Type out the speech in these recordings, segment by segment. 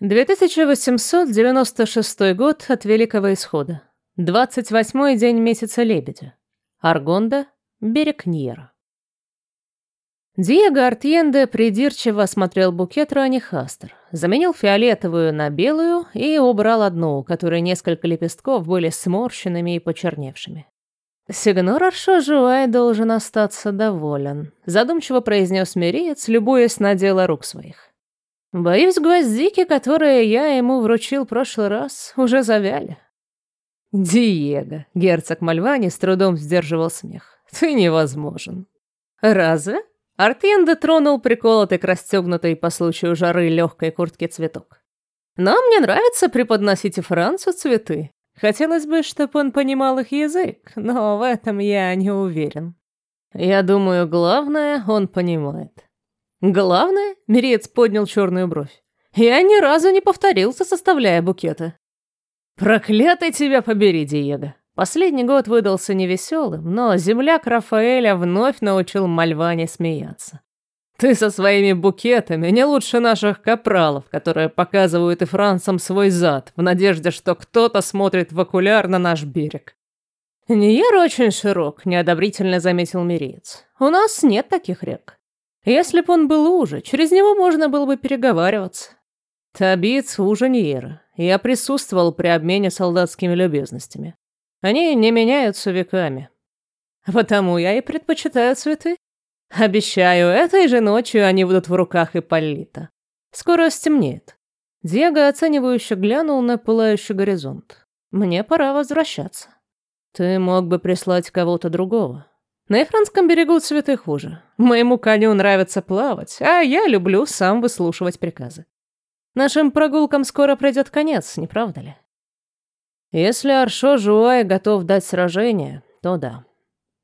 2896 год от Великого Исхода. 28-й день месяца Лебедя. Аргонда, берег Ньера. Диего Артьенде придирчиво осмотрел букет ранних заменил фиолетовую на белую и убрал одну, которой несколько лепестков были сморщенными и почерневшими. «Сигнор Аршо должен остаться доволен», — задумчиво произнес Мериец, любуясь на дело рук своих. «Боюсь, гвоздики, которые я ему вручил в прошлый раз, уже завяли». «Диего», — герцог Мальвани с трудом сдерживал смех, — «ты невозможен». «Разве?» Артенда тронул приколотый к расстегнутой по случаю жары легкой куртке цветок. «Но мне нравится преподносить Францу цветы. Хотелось бы, чтобы он понимал их язык, но в этом я не уверен. Я думаю, главное он понимает». «Главное?» — Мириец поднял черную бровь. «Я ни разу не повторился, составляя букеты». «Проклятый тебя побери, Диего!» Последний год выдался невеселым, но земляк Рафаэля вновь научил Мальване смеяться. «Ты со своими букетами не лучше наших капралов, которые показывают и францам свой зад, в надежде, что кто-то смотрит в окуляр на наш берег». «Ниер очень широк», — неодобрительно заметил Мириец. «У нас нет таких рек. Если б он был уже, через него можно было бы переговариваться». Табиц уже Ниера. Я присутствовал при обмене солдатскими любезностями. Они не меняются веками. Потому я и предпочитаю цветы. Обещаю, этой же ночью они будут в руках Ипполита. Скоро стемнеет. Диего оценивающе глянул на пылающий горизонт. Мне пора возвращаться. Ты мог бы прислать кого-то другого. На Ифранском берегу цветы хуже. Моему коню нравится плавать, а я люблю сам выслушивать приказы. Нашим прогулкам скоро придет конец, не правда ли? Если Аршо Жуай готов дать сражение, то да.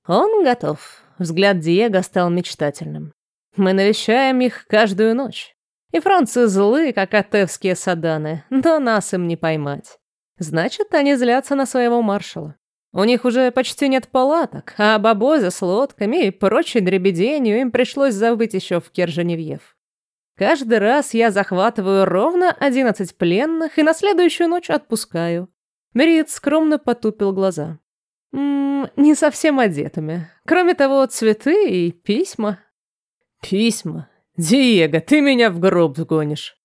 Он готов. Взгляд Диего стал мечтательным. Мы навещаем их каждую ночь. И францы злы, как атевские саданы, но нас им не поймать. Значит, они злятся на своего маршала. У них уже почти нет палаток, а об обозе с лодками и прочей дребеденью им пришлось забыть еще в Керженевьев. Каждый раз я захватываю ровно одиннадцать пленных и на следующую ночь отпускаю. Мериет скромно потупил глаза. «М -м, не совсем одетыми. Кроме того, цветы и письма». «Письма? Диего, ты меня в гроб сгонишь».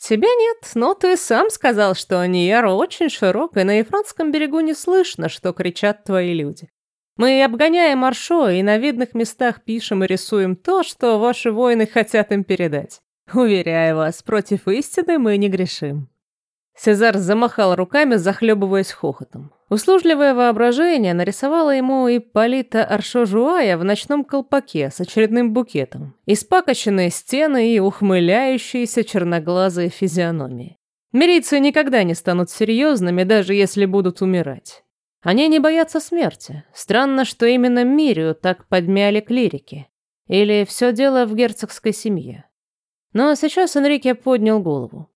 «Тебя нет, но ты сам сказал, что Ниера очень широк, и на Ефранском берегу не слышно, что кричат твои люди. Мы обгоняем Маршо и на видных местах пишем и рисуем то, что ваши воины хотят им передать. Уверяю вас, против истины мы не грешим». Сезар замахал руками, захлебываясь хохотом. Услужливое воображение нарисовало ему Ипполита Аршо-Жуая в ночном колпаке с очередным букетом, испакощенные стены и ухмыляющиеся черноглазые физиономии. Мирийцы никогда не станут серьезными, даже если будут умирать. Они не боятся смерти. Странно, что именно Мирию так подмяли клирики. Или все дело в герцогской семье. Но сейчас Энрике поднял голову.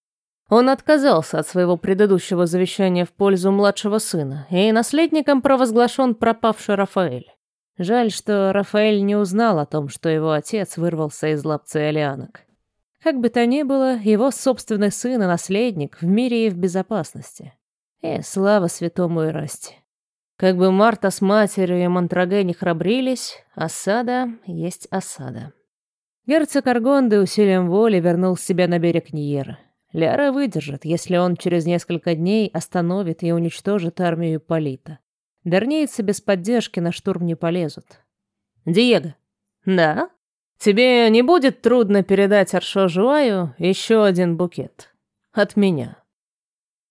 Он отказался от своего предыдущего завещания в пользу младшего сына, и наследником провозглашен пропавший Рафаэль. Жаль, что Рафаэль не узнал о том, что его отец вырвался из лап циолианок. Как бы то ни было, его собственный сын и наследник в мире и в безопасности. И слава святому Ирасте. Как бы Марта с матерью и Монтраге не храбрились, осада есть осада. Герцог Аргонды усилием воли вернул себя на берег Ниера. Ляра выдержит, если он через несколько дней остановит и уничтожит армию Полита. Дарнейцы без поддержки на штурм не полезут. Диего. Да? Тебе не будет трудно передать Аршо Жуаю еще один букет? От меня.